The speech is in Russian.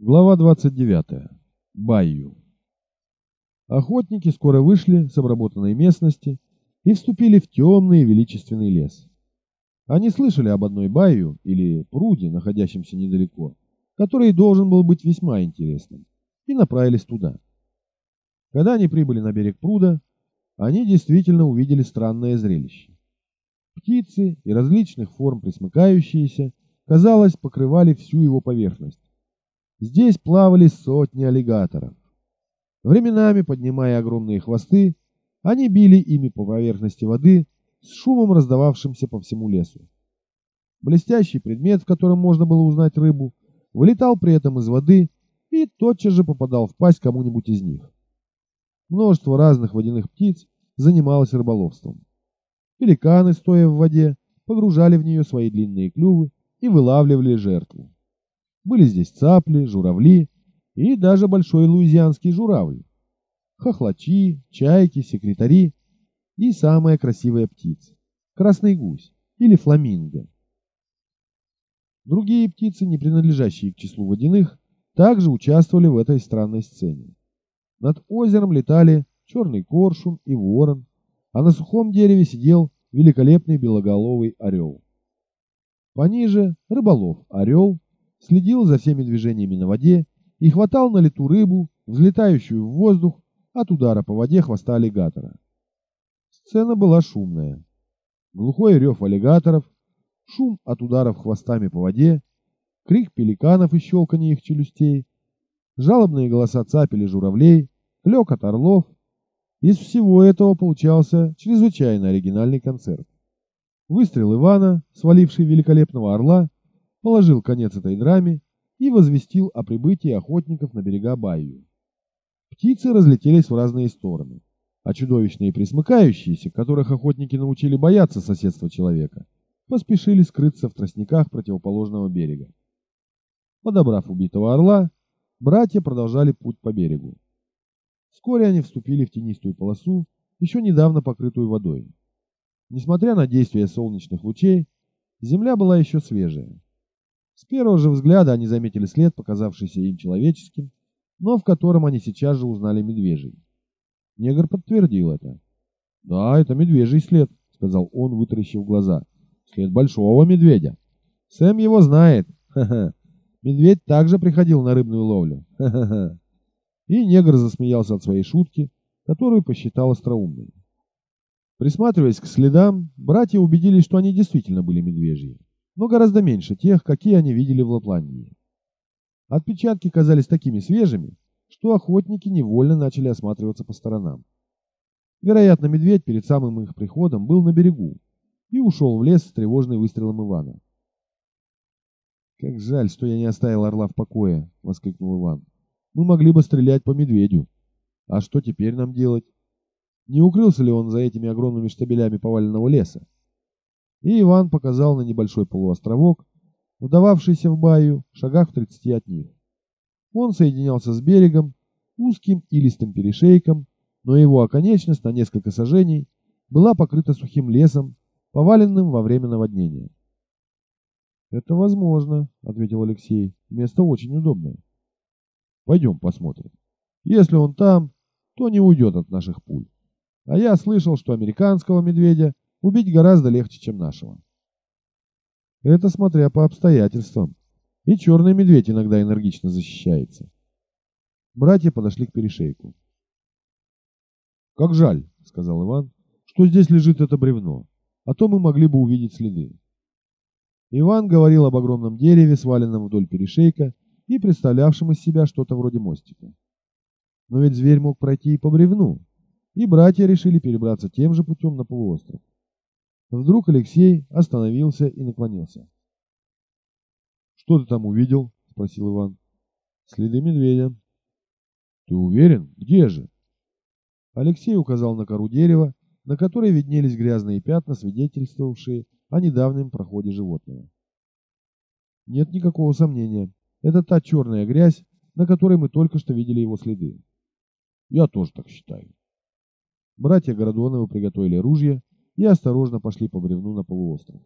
Глава 29. Байю. Охотники скоро вышли с обработанной местности и вступили в темный величественный лес. Они слышали об одной Байю, или пруде, находящемся недалеко, который должен был быть весьма интересным, и направились туда. Когда они прибыли на берег пруда, они действительно увидели странное зрелище. Птицы и различных форм присмыкающиеся, казалось, покрывали всю его поверхность Здесь плавали сотни аллигаторов. Временами, поднимая огромные хвосты, они били ими по поверхности воды с шумом раздававшимся по всему лесу. Блестящий предмет, в котором можно было узнать рыбу, вылетал при этом из воды и тотчас же попадал в пасть кому-нибудь из них. Множество разных водяных птиц занималось рыболовством. Пеликаны, стоя в воде, погружали в нее свои длинные клювы и вылавливали жертву. Были здесь цапли, журавли и даже большой луизианский журавль. Хохлачи, чайки, секретари и самая красивая птица – красный гусь или фламинго. Другие птицы, не принадлежащие к числу водяных, также участвовали в этой странной сцене. Над озером летали черный коршун и ворон, а на сухом дереве сидел великолепный белоголовый орел. Пониже рыболов орел следил за всеми движениями на воде и хватал на лету рыбу, взлетающую в воздух от удара по воде хвоста аллигатора. Сцена была шумная. Глухой рев аллигаторов, шум от ударов хвостами по воде, крик пеликанов и щелканье их челюстей, жалобные голоса цапель и журавлей, клёкот орлов. Из всего этого получался чрезвычайно оригинальный концерт. Выстрел Ивана, сваливший великолепного орла, положил конец этой драме и возвестил о прибытии охотников на берега Байю. Птицы разлетелись в разные стороны, а чудовищные присмыкающиеся, которых охотники научили бояться соседства человека, поспешили скрыться в тростниках противоположного берега. Подобрав убитого орла, братья продолжали путь по берегу. Вскоре они вступили в тенистую полосу, еще недавно покрытую водой. Несмотря на действие солнечных лучей, земля была еще свежая. С первого же взгляда они заметили след, показавшийся им человеческим, но в котором они сейчас же узнали медвежий. Негр подтвердил это. «Да, это медвежий след», — сказал он, вытаращив глаза. «След большого медведя. Сэм его знает. Ха-ха. Медведь также приходил на рыбную ловлю. Ха-ха-ха». И негр засмеялся от своей шутки, которую посчитал остроумной. Присматриваясь к следам, братья убедились, что они действительно были медвежьи но гораздо меньше тех, какие они видели в Лапландии. Отпечатки казались такими свежими, что охотники невольно начали осматриваться по сторонам. Вероятно, медведь перед самым их приходом был на берегу и ушел в лес с тревожным выстрелом Ивана. «Как жаль, что я не оставил орла в покое!» — воскликнул Иван. «Мы могли бы стрелять по медведю. А что теперь нам делать? Не укрылся ли он за этими огромными штабелями поваленного леса?» И Иван показал на небольшой полуостровок, вдававшийся в баю, в шагах в тридцати от них. Он соединялся с берегом узким илистым перешейком, но его оконечность на несколько сажений была покрыта сухим лесом, поваленным во время наводнения. «Это возможно», — ответил Алексей. «Место очень удобное. Пойдем посмотрим. Если он там, то не уйдет от наших пуль. А я слышал, что американского медведя убить гораздо легче, чем нашего. Это смотря по обстоятельствам. И черный медведь иногда энергично защищается. Братья подошли к перешейку. «Как жаль», — сказал Иван, — «что здесь лежит это бревно, а то мы могли бы увидеть следы». Иван говорил об огромном дереве, сваленном вдоль перешейка и представлявшем из себя что-то вроде мостика. Но ведь зверь мог пройти и по бревну, и братья решили перебраться тем же путем на полуостров. Вдруг Алексей остановился и наклонился. «Что ты там увидел?» — спросил Иван. «Следы медведя». «Ты уверен? Где же?» Алексей указал на кору дерева, на которой виднелись грязные пятна, свидетельствовавшие о недавнем проходе животного. Нет никакого сомнения. Это та черная грязь, на которой мы только что видели его следы. Я тоже так считаю. Братья Городоновы приготовили ружья и осторожно пошли по бревну на полуостров.